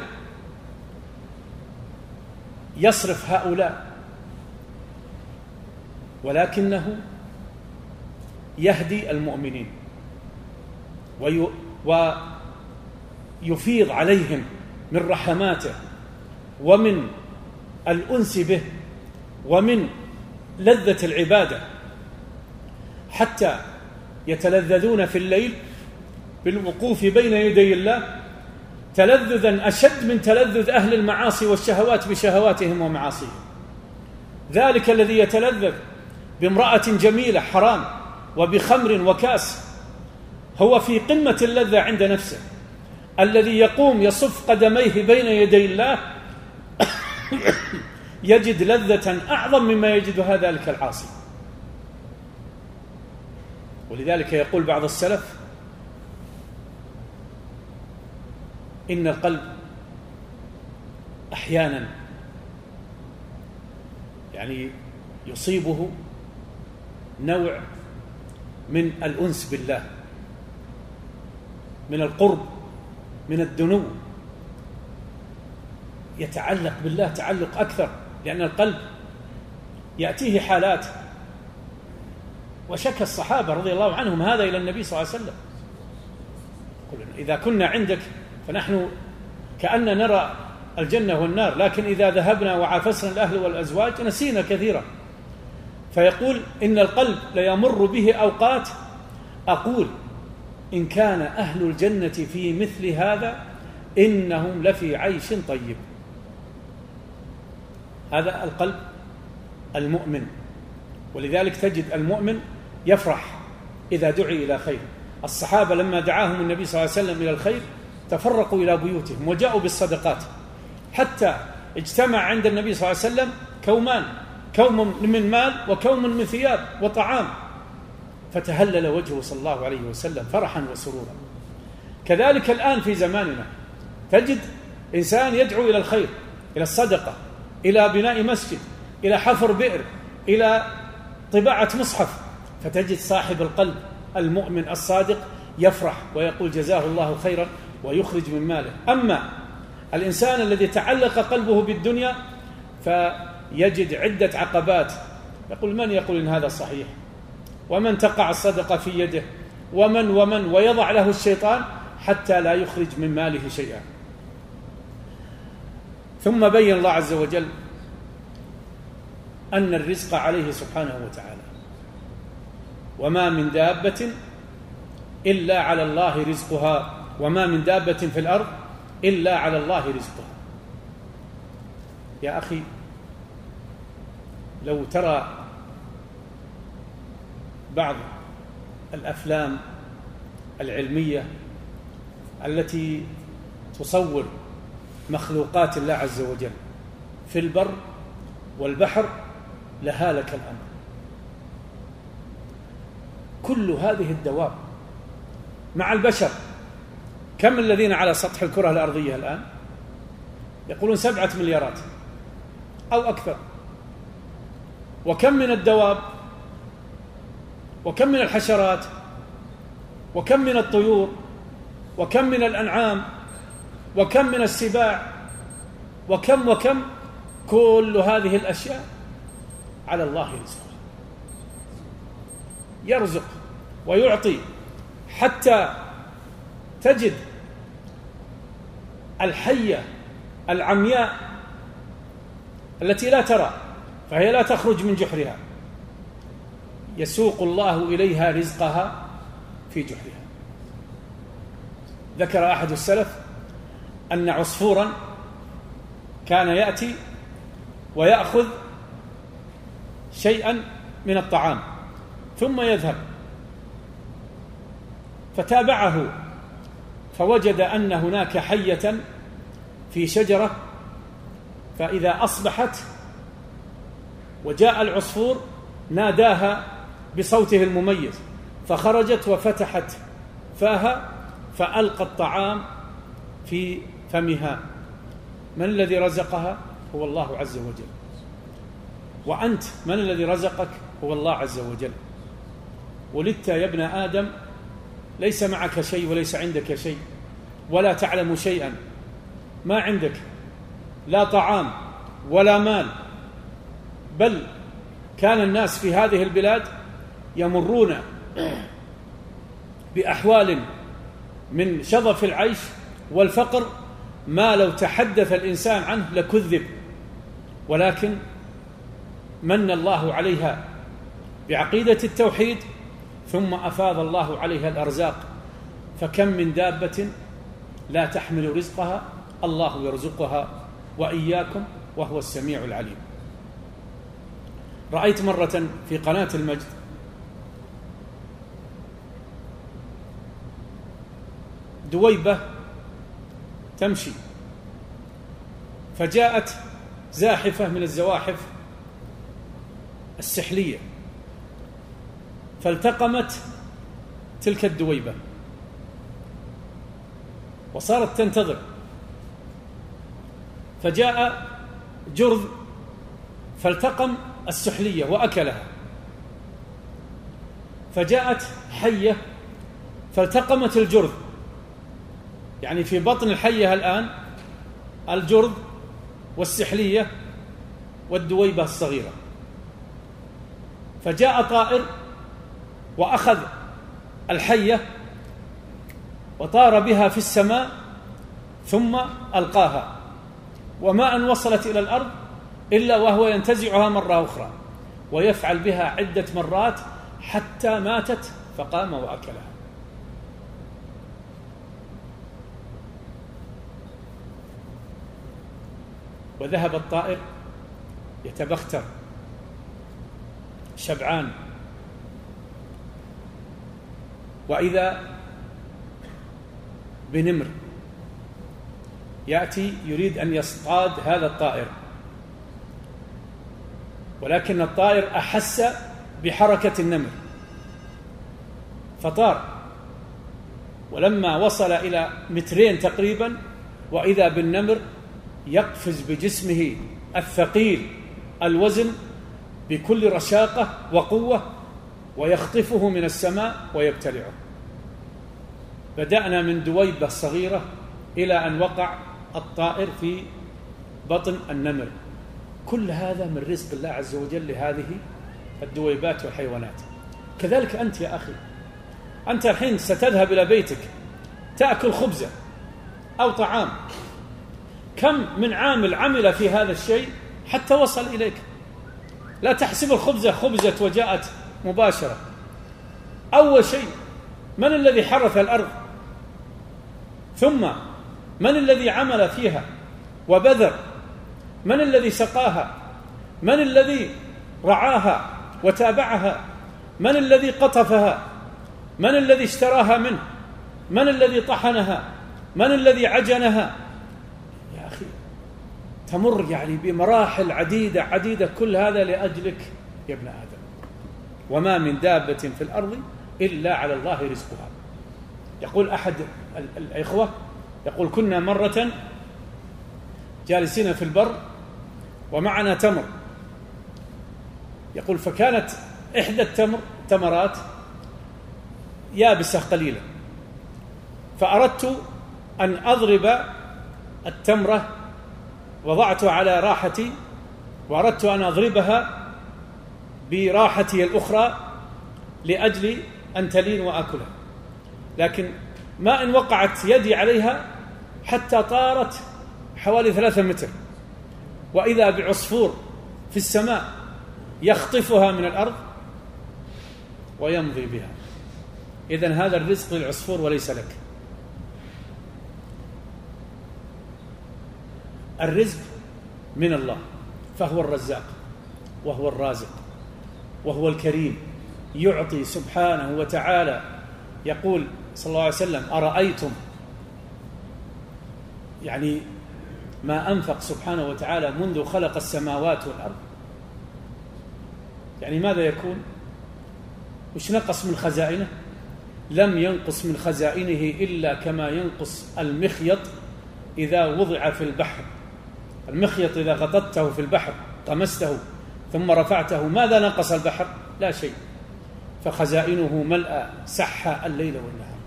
يصرف هؤلاء ولكنه يهدي المؤمنين ويفيض عليهم من رحماته ومن الأنس به ومن لذة العبادة. حتى يتلذذون في الليل بالوقوف بين يدي الله تلذذا أشد من تلذذ أهل المعاصي والشهوات بشهواتهم ومعاصيهم. ذلك الذي يتلذذ بامرأة جميلة حرام وبخمر وكاس هو في قمة اللذة عند نفسه. الذي يقوم يصف قدميه بين يدي الله يجد لذة أعظم مما يجدها ذلك العاصي. ولذلك يقول بعض السلف إن القلب أحيانا يعني يصيبه نوع من الأنس بالله من القرب من الدنو يتعلق بالله تعلق أكثر لأن القلب يأتيه حالات وشكى الصحابة رضي الله عنهم هذا إلى النبي صلى الله عليه وسلم. إذا كنا عندك فنحن كأن نرى الجنة والنار لكن إذا ذهبنا وعافسنا الأهل والأزواج نسينا كثيرا. فيقول إن القلب ليمر به أوقات. أقول إن كان أهل الجنة في مثل هذا إنهم لفي عيش طيب. هذا القلب المؤمن. ولذلك تجد المؤمن يفرح إذا دعي إلى خير. الصحابة لما دعاهم النبي صلى الله عليه وسلم إلى الخير تفرقوا إلى بيوتهم وجاءوا بالصدقات. حتى اجتمع عند النبي صلى الله عليه وسلم كومان كوم من مال وكوم من ثياب وطعام. فتهلل وجهه صلى الله عليه وسلم فرحا وسرورا. كذلك الآن في زماننا تجد إنسان يدعو إلى الخير إلى الصدقة إلى بناء مسجد إلى حفر بئر إلى طباعة مصحف. فتجد صاحب القلب المؤمن الصادق يفرح ويقول جزاه الله خيرا ويخرج من ماله. أما الإنسان الذي تعلق قلبه بالدنيا فيجد عدة عقبات. يقول من يقول إن هذا صحيح؟ ومن تقع الصدقة في يده؟ ومن ومن؟ ويضع له الشيطان حتى لا يخرج من ماله شيئا. ثم بين الله عز وجل أن الرزق عليه سبحانه وتعالى. وما من دابة إلا على الله رزقها وما من دابة في الأرض إلا على الله رزقها. يا أخي لو ترى بعض الأفلام العلمية التي تصور مخلوقات الله عز وجل في البر والبحر لهالك الأمر. كل هذه الدواب مع البشر. كم الذين على سطح الكرة الأرضية الآن؟ يقولون سبعة مليارات أو أكثر. وكم من الدواب؟ وكم من الحشرات؟ وكم من الطيور؟ وكم من الأنعام؟ وكم من السباع؟ وكم وكم؟ كل هذه الأشياء على الله رزقها يرزق ويعطي حتى تجد الحية العمياء التي لا ترى فهي لا تخرج من جحرها. يسوق الله إليها رزقها في جحرها. ذكر أحد السلف أن عصفورا كان يأتي ويأخذ شيئا من الطعام. ثم يذهب. فتابعه فوجد أن هناك حية في شجرة فإذا أصبحت وجاء العصفور ناداها بصوته المميز فخرجت وفتحت فاها فألقى الطعام في فمها. من الذي رزقها؟ هو الله عز وجل. وأنت من الذي رزقك؟ هو الله عز وجل. ولدت يا ابن آدم ليس معك شيء وليس عندك شيء ولا تعلم شيئا. ما عندك؟ لا طعام ولا مال. بل كان الناس في هذه البلاد يمرون بأحوال من شظف العيش والفقر ما لو تحدث الإنسان عنه لكذب. ولكن من الله عليها بعقيدة التوحيد ثم أفاض الله عليها الأرزاق. فكم من دابة لا تحمل رزقها الله يرزقها وإياكم وهو السميع العليم. رأيت مرة في قناة المجد دويبة تمشي فجاءت زاحفة من الزواحف السحلية. فالتقمت تلك الدويبة. وصارت تنتظر. فجاء جرذ فالتقم السحلية وأكلها. فجاءت حية فالتقمت الجرذ. يعني في بطن الحية الآن الجرذ والسحلية والدويبة الصغيرة. فجاء طائر وأخذ الحية وطار بها في السماء ثم ألقاها. وما ان وصلت إلى الأرض إلا وهو ينتزعها مرة أخرى ويفعل بها عدة مرات حتى ماتت فقام وأكلها. وذهب الطائر يتبختر شبعان وإذا بنمر يأتي يريد أن يصطاد هذا الطائر. ولكن الطائر أحس بحركة النمر. فطار. ولما وصل إلى مترين تقريبا وإذا بالنمر يقفز بجسمه الثقيل الوزن بكل رشاقة وقوة ويخطفه من السماء ويبتلعه. بدأنا من دويبة صغيرة إلى أن وقع الطائر في بطن النمر كل هذا من رزق الله عز وجل لهذه الدويبات والحيوانات. كذلك أنت يا أخي. أنت الحين ستذهب إلى بيتك تأكل خبزة أو طعام. كم من عامل عمل في هذا الشيء حتى وصل إليك؟ لا تحسب الخبزة خبزت وجاءت مباشرة. أول شيء من الذي حرث الأرض؟ ثم من الذي عمل فيها وبذر؟ من الذي سقاها؟ من الذي رعاها وتابعها؟ من الذي قطفها؟ من الذي اشتراها منه؟ من الذي طحنها؟ من الذي عجنها؟ يا أخي تمر يعني بمراحل عديدة عديدة كل هذا لأجلك يا ابن آدم. وما من دابة في الأرض إلا على الله رزقها. يقول أحد الإخوة يقول كنا مرة جالسين في البر ومعنا تمر. يقول فكانت إحدى التمر تمرات يابسة قليلا فأردت أن أضرب التمرة وضعتها على راحتي وأردت أن أضربها براحتي الأخرى لأجل أن تلين وآكلها. لكن ما إن وقعت يدي عليها حتى طارت حوالي ثلاثة متر. وإذا بعصفور في السماء يخطفها من الأرض ويمضي بها. إذا هذا الرزق للعصفور وليس لك. الرزق من الله فهو الرزاق وهو الرازق وهو الكريم يعطي سبحانه وتعالى. يقول صلى الله عليه وسلم أرأيتم؟ يعني ما أنفق سبحانه وتعالى منذ خلق السماوات والأرض. يعني ماذا يكون؟ وش نقص من خزائنه؟ لم ينقص من خزائنه إلا كما ينقص المخيط إذا وضع في البحر. المخيط إذا غطته في البحر طمسته ثم رفعته ماذا نقص البحر؟ لا شيء. فخزائنه ملأ سح الليل والنهار.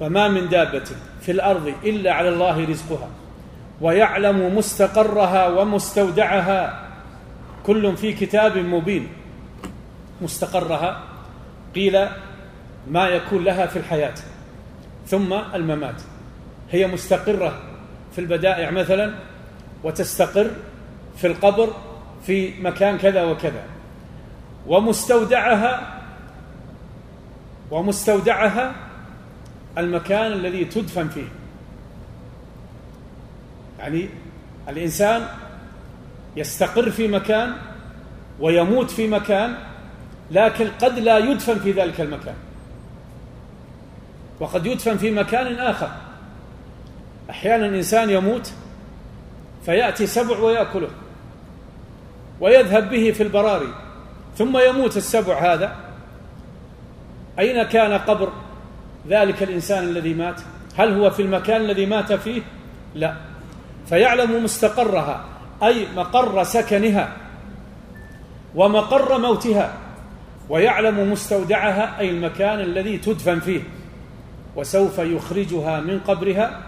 فما من دابة في الأرض إلا على الله رزقها ويعلم مستقرها ومستودعها. كل في كتاب مبين. مستقرها قيل ما يكون لها في الحياة. ثم الممات. هي مستقرة في البدائع مثلا وتستقر في القبر في مكان كذا وكذا. ومستودعها ومستودعها المكان الذي تدفن فيه. يعني الإنسان يستقر في مكان ويموت في مكان لكن قد لا يدفن في ذلك المكان. وقد يدفن في مكان آخر. أحيانا إنسان يموت فيأتي سبع ويأكله ويذهب به في البراري ثم يموت السبع هذا. أين كان قبر؟ ذلك الإنسان الذي مات؟ هل هو في المكان الذي مات فيه؟ لا. فيعلم مستقرها أي مقر سكنها ومقر موتها ويعلم مستودعها أي المكان الذي تدفن فيه. وسوف يخرجها من قبرها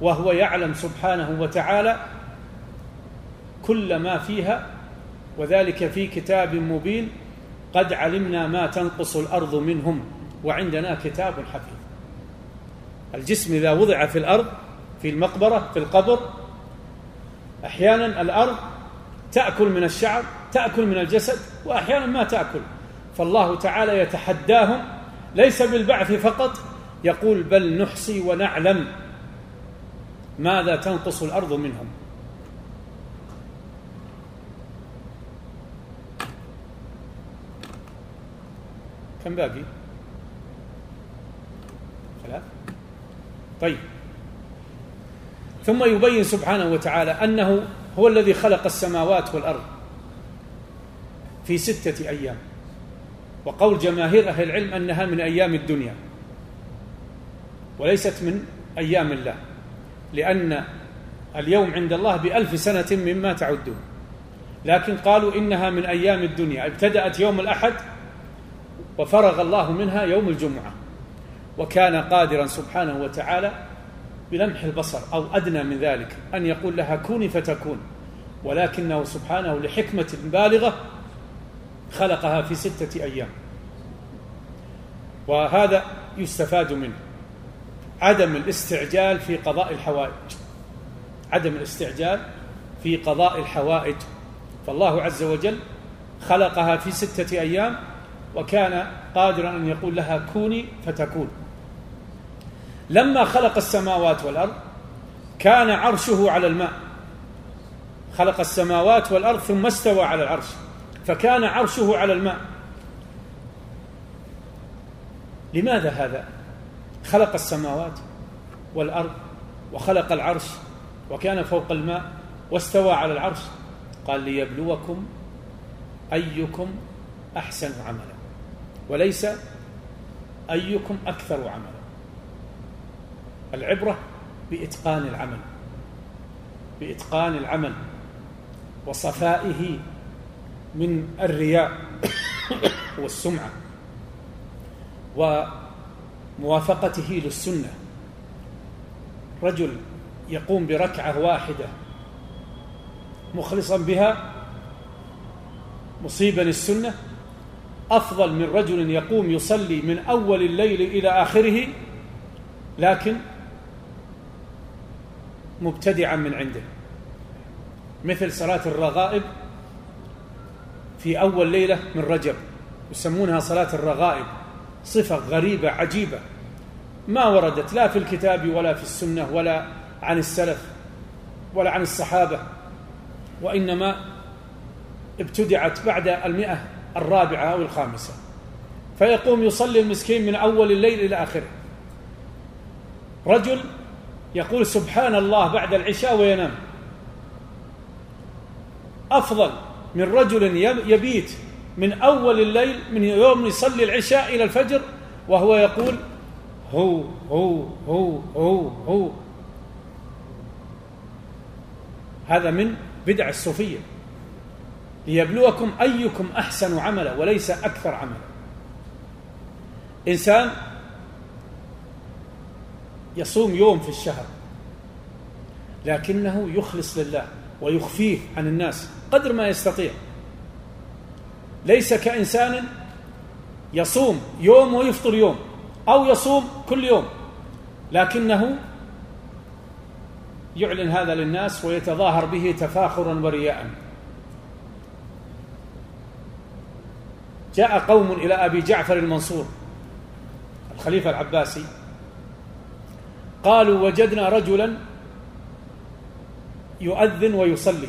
وهو يعلم سبحانه وتعالى كل ما فيها. وذلك في كتاب مبين قد علمنا ما تنقص الأرض منهم. وعندنا كتاب حفيظ. الجسم إذا وضع في الأرض في المقبرة في القبر أحيانا الأرض تأكل من الشعر تأكل من الجسد وأحيانا ما تأكل. فالله تعالى يتحداهم ليس بالبعث فقط يقول بل نحصي ونعلم ماذا تنقص الأرض منهم. كم باقي؟ طيب. ثم يبين سبحانه وتعالى أنه هو الذي خلق السماوات والأرض في ستة أيام. وقول جماهير أهل العلم أنها من أيام الدنيا وليست من أيام الله لأن اليوم عند الله بألف سنة مما تعدون. لكن قالوا إنها من أيام الدنيا ابتدأت يوم الأحد وفرغ الله منها يوم الجمعة. وكان قادرا سبحانه وتعالى بلمح البصر أو أدنى من ذلك أن يقول لها كوني فتكون. ولكنه سبحانه لحكمة بالغة خلقها في ستة أيام. وهذا يستفاد منه عدم الاستعجال في قضاء الحوائج. عدم الاستعجال في قضاء الحوائج. فالله عز وجل خلقها في ستة أيام وكان قادرا أن يقول لها كوني فتكون. لما خلق السماوات والأرض كان عرشه على الماء. خلق السماوات والأرض ثم استوى على العرش فكان عرشه على الماء. لماذا هذا؟ خلق السماوات والأرض وخلق العرش وكان فوق الماء واستوى على العرش. قال ليبلوكم أيكم أحسن عملا وليس أيكم أكثر عملا. العبرة بإتقان العمل. بإتقان العمل. وصفائه من الرياء والسمعة. وموافقته للسنة. رجل يقوم بركعة واحدة مخلصا بها مصيبا السنة أفضل من رجل يقوم يصلي من أول الليل إلى آخره لكن مبتدعا من عنده. مثل صلاة الرغائب في أول ليلة من رجب يسمونها صلاة الرغائب. صفة غريبة عجيبة. ما وردت لا في الكتاب ولا في السنة ولا عن السلف ولا عن الصحابة وإنما ابتدعت بعد المئة الرابعة أو الخامسة. فيقوم يصلي المسكين من أول الليل إلى آخره. رجل يقول سبحان الله بعد العشاء وينام. أفضل من رجل يبيت من أول الليل من يوم يصلي العشاء إلى الفجر وهو يقول هو هو هو هو هو. هذا من بدع الصوفية. ليبلوكم أيكم أحسن عملا وليس أكثر عملا. إنسان يصوم يوم في الشهر. لكنه يخلص لله ويخفيه عن الناس قدر ما يستطيع. ليس كإنسان يصوم يوم ويفطر يوم أو يصوم كل يوم لكنه يعلن هذا للناس ويتظاهر به تفاخرا ورياء. جاء قوم إلى أبي جعفر المنصور الخليفة العباسي قالوا وجدنا رجلا يؤذن ويصلي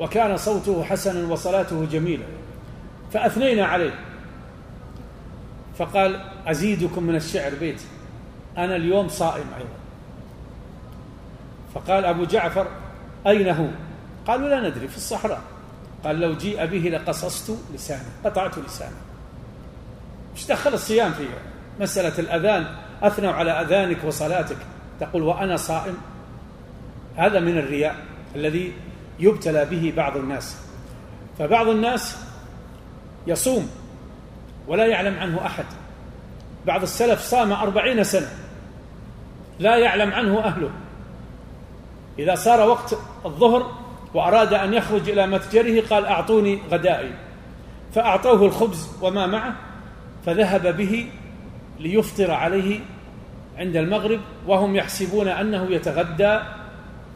وكان صوته حسنا وصلاته جميلة فأثنينا عليه. فقال أزيدكم من الشعر بيت أنا اليوم صائم أيضا. فقال أبو جعفر أين هو؟ قالوا لا ندري في الصحراء. قال لو جيء به لقصصت لسانه قطعت لسانه. إيش دخل الصيام في مسألة الأذان أثنوا على أذانك وصلاتك. تقول وأنا صائم. هذا من الرياء الذي يبتلى به بعض الناس. فبعض الناس يصوم ولا يعلم عنه أحد. بعض السلف صام أربعين سنة لا يعلم عنه أهله. إذا صار وقت الظهر وأراد أن يخرج إلى متجره قال أعطوني غدائي. فأعطوه الخبز وما معه فذهب به ليفطر عليه عند المغرب وهم يحسبون أنه يتغدى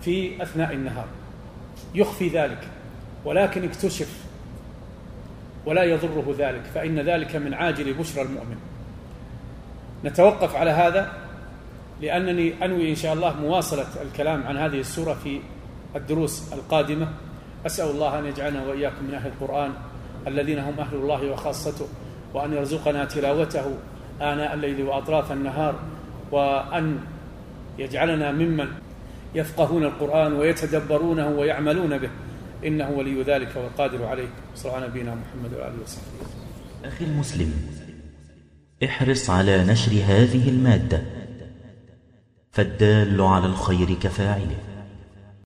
في أثناء النهار. يخفي ذلك ولكن اكتشف ولا يضره ذلك فإن ذلك من عاجل بشرى المؤمن. نتوقف على هذا لأنني أنوي إن شاء الله مواصلة الكلام عن هذه السورة في الدروس القادمة. أسأل الله أن يجعلنا وإياكم من أهل القرآن الذين هم أهل الله وخاصته وأن يرزقنا تلاوته آناء الليل وأطراف النهار وأن يجعلنا ممن يفقهون القرآن ويتدبرونه ويعملون به. إنه ولي ذلك والقادر عليه. صلى على نبينا محمد وآله وصحبه أخي المسلم احرص على نشر هذه المادة. فالدال على الخير كفاعله.